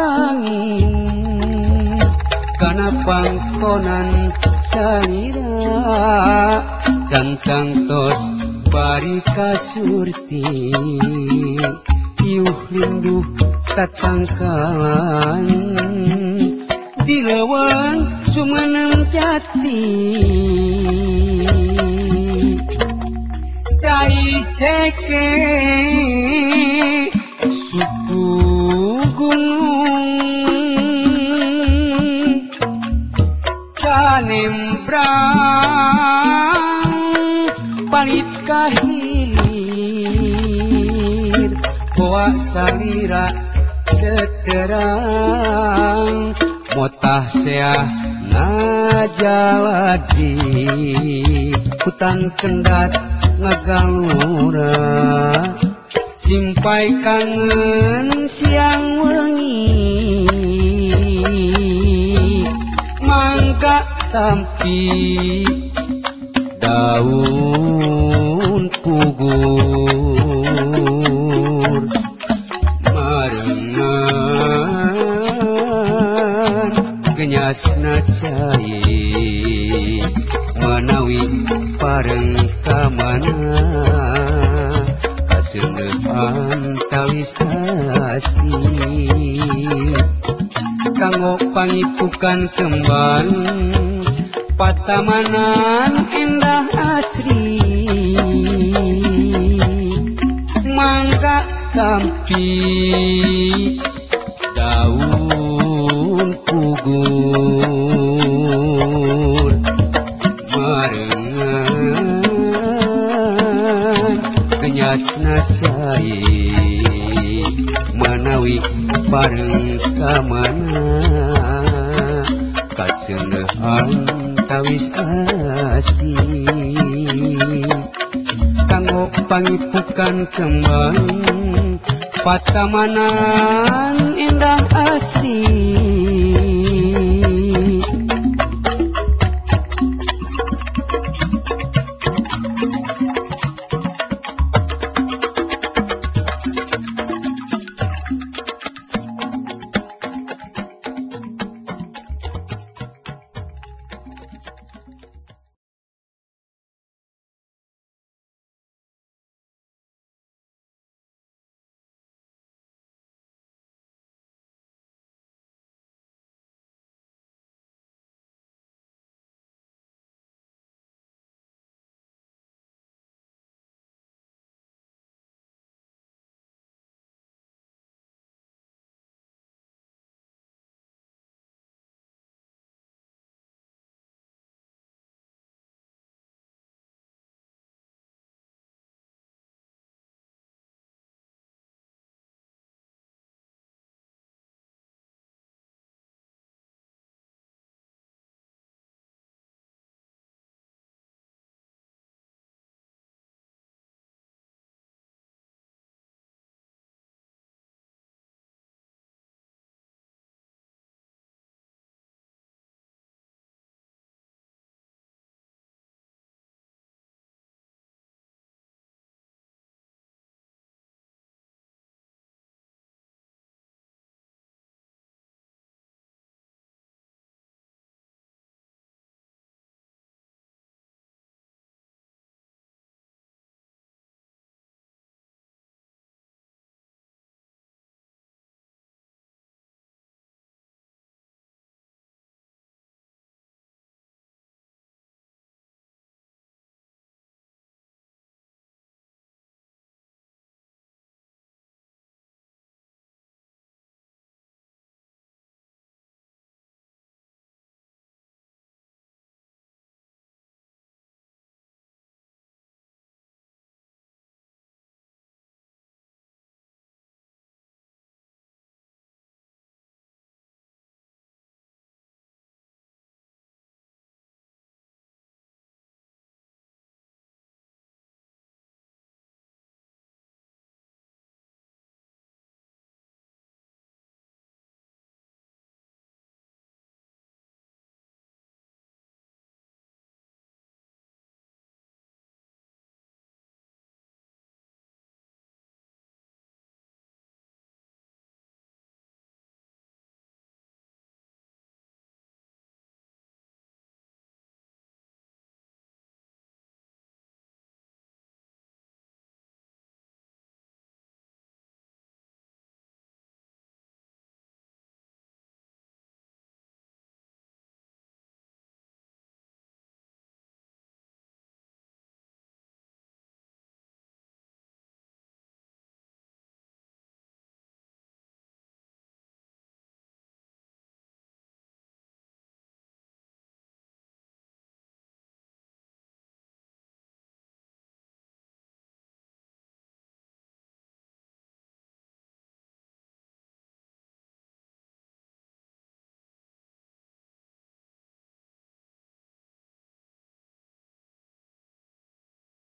angin karena pangkonan sanira cantang tos bari kasurti iuh rindu tatangkalan di lewang sumeneng jati cai sekeng kanembrang palit kahilir koa salira keterang motah seah najaladi hutan kendat ngagalura simpai kangen siang wengi mangga tampi daun pugur marengan kenyasna cai menawi pareng kamana kasendepan tawis asih kanggo pangipukan kembang patamanan endah asri. Mangga kampi. Daun pugur marengan. Kenyasna cai manawi bareng kamana kasenhan tawis asih kanggo pangipukan kembang patamanan indah asih